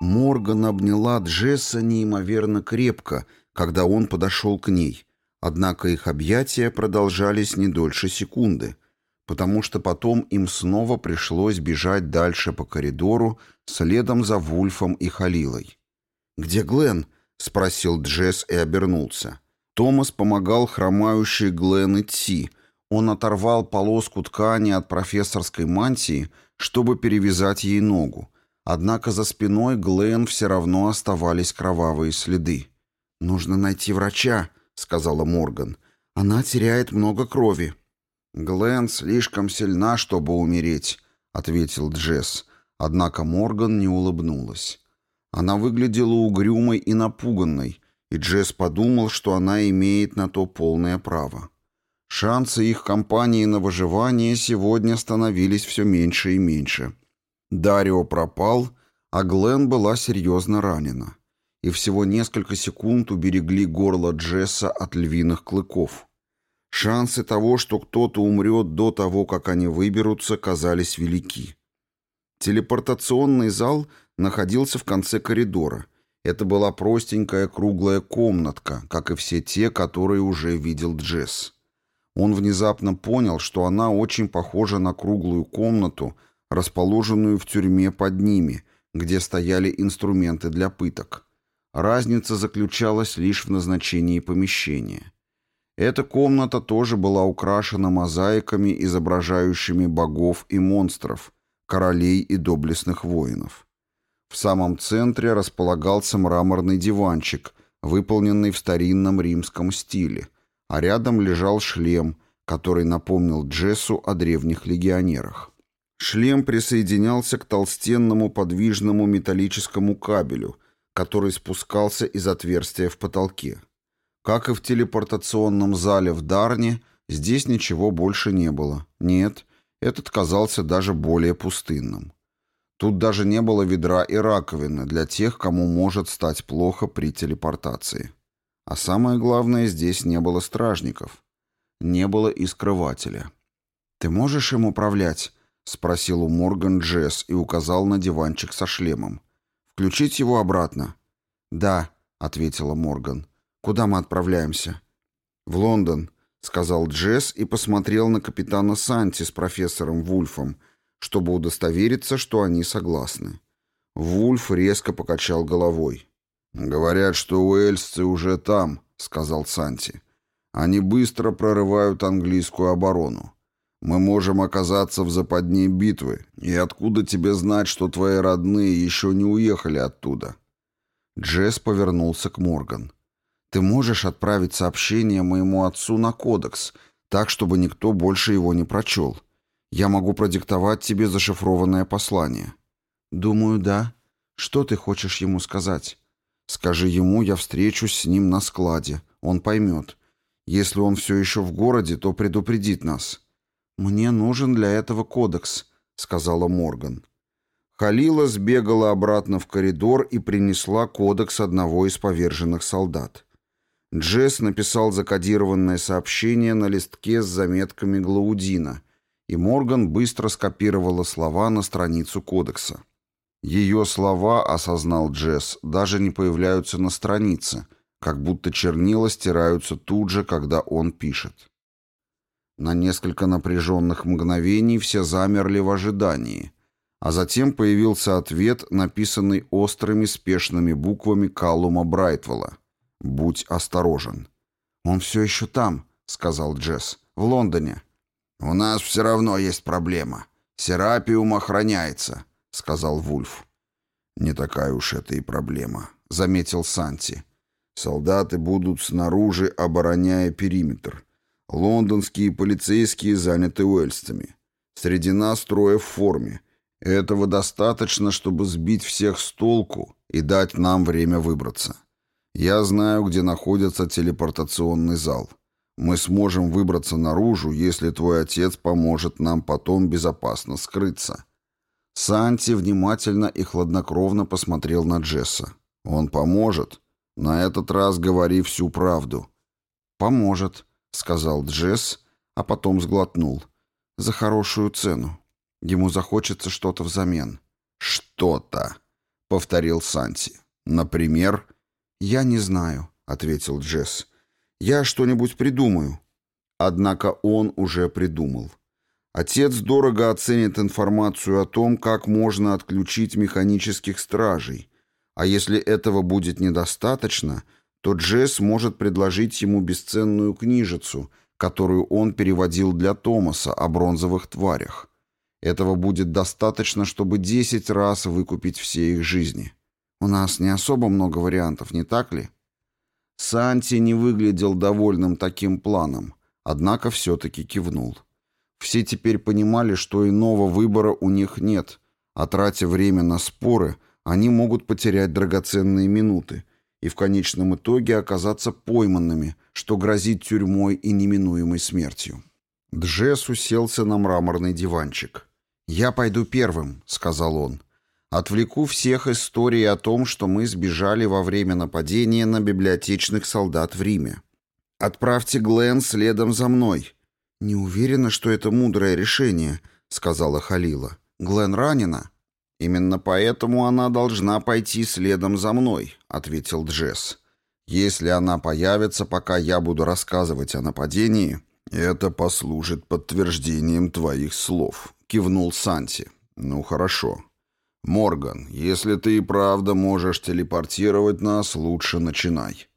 Морган обняла Джесса неимоверно крепко, когда он подошел к ней. Однако их объятия продолжались не дольше секунды, потому что потом им снова пришлось бежать дальше по коридору, следом за Вульфом и Халилой. «Где Глен?» — спросил Джесс и обернулся. Томас помогал хромающей Глен идти. Он оторвал полоску ткани от профессорской мантии, чтобы перевязать ей ногу. Однако за спиной Глен все равно оставались кровавые следы. «Нужно найти врача», — сказала Морган. «Она теряет много крови». «Глен слишком сильна, чтобы умереть», — ответил Джесс. Однако Морган не улыбнулась. Она выглядела угрюмой и напуганной, и Джесс подумал, что она имеет на то полное право. Шансы их компании на выживание сегодня становились все меньше и меньше. Дарио пропал, а Глен была серьезно ранена. И всего несколько секунд уберегли горло Джесса от львиных клыков. Шансы того, что кто-то умрет до того, как они выберутся, казались велики. Телепортационный зал находился в конце коридора. Это была простенькая круглая комнатка, как и все те, которые уже видел Джесс. Он внезапно понял, что она очень похожа на круглую комнату, расположенную в тюрьме под ними, где стояли инструменты для пыток. Разница заключалась лишь в назначении помещения. Эта комната тоже была украшена мозаиками, изображающими богов и монстров, королей и доблестных воинов. В самом центре располагался мраморный диванчик, выполненный в старинном римском стиле, а рядом лежал шлем, который напомнил Джессу о древних легионерах. Шлем присоединялся к толстенному подвижному металлическому кабелю, который спускался из отверстия в потолке. Как и в телепортационном зале в Дарне, здесь ничего больше не было. Нет, этот казался даже более пустынным. Тут даже не было ведра и раковины для тех, кому может стать плохо при телепортации. А самое главное, здесь не было стражников. Не было и скрывателя. «Ты можешь им управлять?» — спросил у Морган Джесс и указал на диванчик со шлемом. «Включить его обратно?» «Да», — ответила Морган. «Куда мы отправляемся?» «В Лондон», — сказал Джесс и посмотрел на капитана Санти с профессором Вульфом, чтобы удостовериться, что они согласны. Вульф резко покачал головой. «Говорят, что уэльсцы уже там», — сказал Санти. «Они быстро прорывают английскую оборону. Мы можем оказаться в западне битвы, и откуда тебе знать, что твои родные еще не уехали оттуда?» Джесс повернулся к Морган. «Ты можешь отправить сообщение моему отцу на кодекс, так, чтобы никто больше его не прочел. Я могу продиктовать тебе зашифрованное послание». «Думаю, да. Что ты хочешь ему сказать?» «Скажи ему, я встречусь с ним на складе. Он поймет. Если он все еще в городе, то предупредит нас». «Мне нужен для этого кодекс», — сказала Морган. Халила сбегала обратно в коридор и принесла кодекс одного из поверженных солдат. Джесс написал закодированное сообщение на листке с заметками Глаудина, и Морган быстро скопировала слова на страницу кодекса. Ее слова, осознал Джесс, даже не появляются на странице, как будто чернила стираются тут же, когда он пишет. На несколько напряженных мгновений все замерли в ожидании, а затем появился ответ, написанный острыми спешными буквами Каллума Брайтвелла. «Будь осторожен». «Он все еще там», — сказал Джесс, — «в Лондоне». «У нас все равно есть проблема. Серапиум охраняется», — сказал Вульф. «Не такая уж это и проблема», — заметил Санти. «Солдаты будут снаружи, обороняя периметр. Лондонские полицейские заняты уэльстами. Среди нас трое в форме. Этого достаточно, чтобы сбить всех с толку и дать нам время выбраться. Я знаю, где находится телепортационный зал. Мы сможем выбраться наружу, если твой отец поможет нам потом безопасно скрыться». Санти внимательно и хладнокровно посмотрел на Джесса. «Он поможет. На этот раз говори всю правду». «Поможет», сказал Джесс, а потом сглотнул. «За хорошую цену. Ему захочется что-то взамен». «Что-то», — повторил Санти. «Например?» «Я не знаю», — ответил Джесс. «Я что-нибудь придумаю». Однако он уже придумал. Отец дорого оценит информацию о том, как можно отключить механических стражей. А если этого будет недостаточно — то Джесс может предложить ему бесценную книжицу, которую он переводил для Томаса о бронзовых тварях. Этого будет достаточно, чтобы 10 раз выкупить все их жизни. У нас не особо много вариантов, не так ли? Санти не выглядел довольным таким планом, однако все-таки кивнул. Все теперь понимали, что иного выбора у них нет, а тратя время на споры, они могут потерять драгоценные минуты – и в конечном итоге оказаться пойманными, что грозит тюрьмой и неминуемой смертью. Джесс уселся на мраморный диванчик. «Я пойду первым», — сказал он. «Отвлеку всех истории о том, что мы сбежали во время нападения на библиотечных солдат в Риме. Отправьте Глен следом за мной». «Не уверена, что это мудрое решение», — сказала Халила. «Глен ранена?» «Именно поэтому она должна пойти следом за мной», — ответил Джесс. «Если она появится, пока я буду рассказывать о нападении, это послужит подтверждением твоих слов», — кивнул Санти. «Ну хорошо. Морган, если ты и правда можешь телепортировать нас, лучше начинай».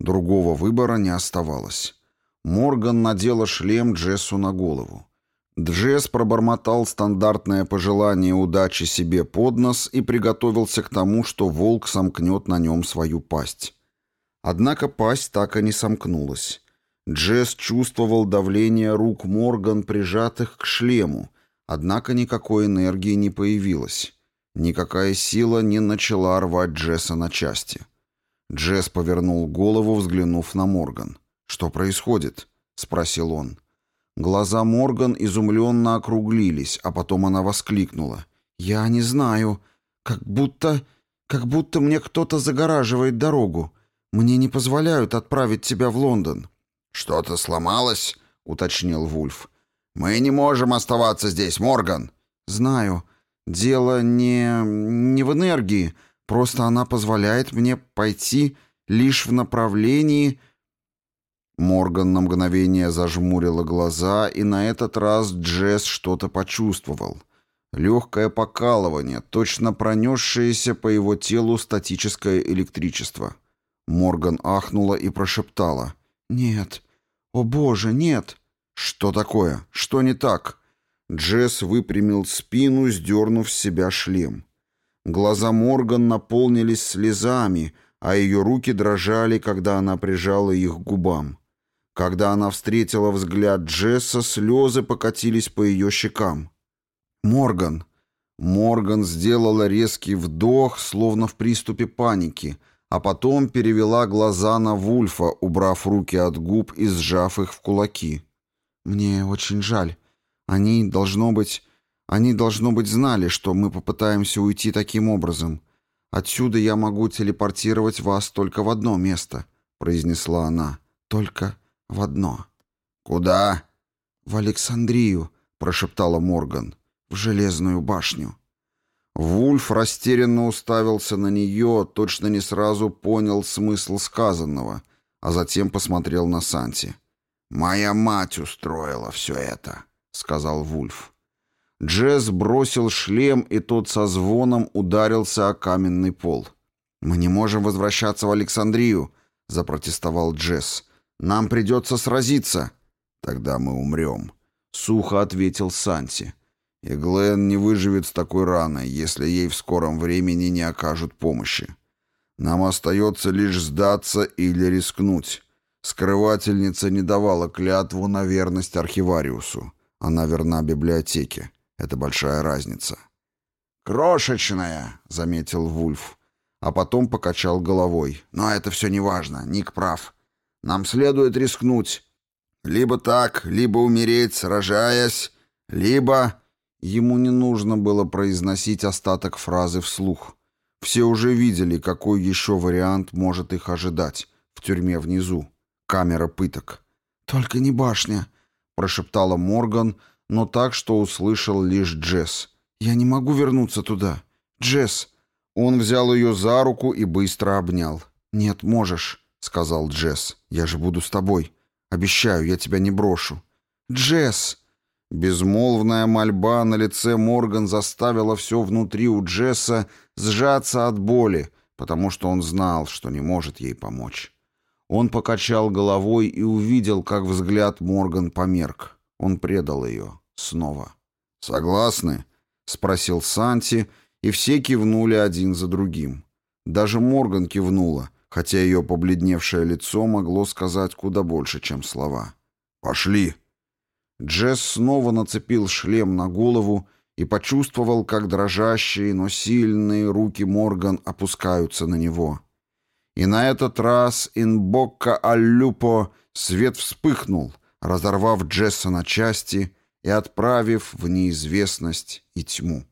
Другого выбора не оставалось. Морган надела шлем Джессу на голову. Джесс пробормотал стандартное пожелание удачи себе под нос и приготовился к тому, что волк сомкнет на нем свою пасть. Однако пасть так и не сомкнулась. Джесс чувствовал давление рук Морган, прижатых к шлему, однако никакой энергии не появилось. Никакая сила не начала рвать Джесса на части. Джесс повернул голову, взглянув на Морган. «Что происходит?» — спросил он. — Глаза Морган изумленно округлились, а потом она воскликнула. «Я не знаю. Как будто... как будто мне кто-то загораживает дорогу. Мне не позволяют отправить тебя в Лондон». «Что-то сломалось?» — уточнил Вульф. «Мы не можем оставаться здесь, Морган». «Знаю. Дело не... не в энергии. Просто она позволяет мне пойти лишь в направлении...» Морган на мгновение зажмурила глаза, и на этот раз Джесс что-то почувствовал. Легкое покалывание, точно пронесшееся по его телу статическое электричество. Морган ахнула и прошептала. «Нет. О боже, нет!» «Что такое? Что не так?» Джесс выпрямил спину, сдернув с себя шлем. Глаза Морган наполнились слезами, а ее руки дрожали, когда она прижала их к губам. Когда она встретила взгляд Джесса, слезы покатились по ее щекам. «Морган!» Морган сделала резкий вдох, словно в приступе паники, а потом перевела глаза на Вульфа, убрав руки от губ и сжав их в кулаки. «Мне очень жаль. Они, должно быть... Они, должно быть, знали, что мы попытаемся уйти таким образом. Отсюда я могу телепортировать вас только в одно место», — произнесла она. «Только в одно. «Куда?» «В Александрию», — прошептала Морган. «В Железную башню». Вульф растерянно уставился на нее, точно не сразу понял смысл сказанного, а затем посмотрел на Санти. «Моя мать устроила все это», — сказал Вульф. Джесс бросил шлем, и тот со звоном ударился о каменный пол. «Мы не можем возвращаться в Александрию», — запротестовал Джесс. Нам придется сразиться. Тогда мы умрем. Сухо ответил Санти. И Глен не выживет с такой раной, если ей в скором времени не окажут помощи. Нам остается лишь сдаться или рискнуть. Скрывательница не давала клятву на верность архивариусу. Она верна библиотеке. Это большая разница. «Крошечная», — заметил Вульф. А потом покачал головой. «Но это все не важно. Ник прав. Нам следует рискнуть. Либо так, либо умереть, сражаясь, либо...» Ему не нужно было произносить остаток фразы вслух. Все уже видели, какой еще вариант может их ожидать. В тюрьме внизу. Камера пыток. «Только не башня», — прошептала Морган, но так, что услышал лишь Джесс. «Я не могу вернуться туда. Джесс!» Он взял ее за руку и быстро обнял. «Нет, можешь сказал Джесс. «Я же буду с тобой. Обещаю, я тебя не брошу». «Джесс!» Безмолвная мольба на лице Морган заставила все внутри у Джесса сжаться от боли, потому что он знал, что не может ей помочь. Он покачал головой и увидел, как взгляд Морган померк. Он предал ее. Снова. «Согласны?» — спросил Санти, и все кивнули один за другим. Даже Морган кивнула, хотя ее побледневшее лицо могло сказать куда больше, чем слова. «Пошли!» Джесс снова нацепил шлем на голову и почувствовал, как дрожащие, но сильные руки Морган опускаются на него. И на этот раз Инбокка Аллюпо свет вспыхнул, разорвав Джесса на части и отправив в неизвестность и тьму.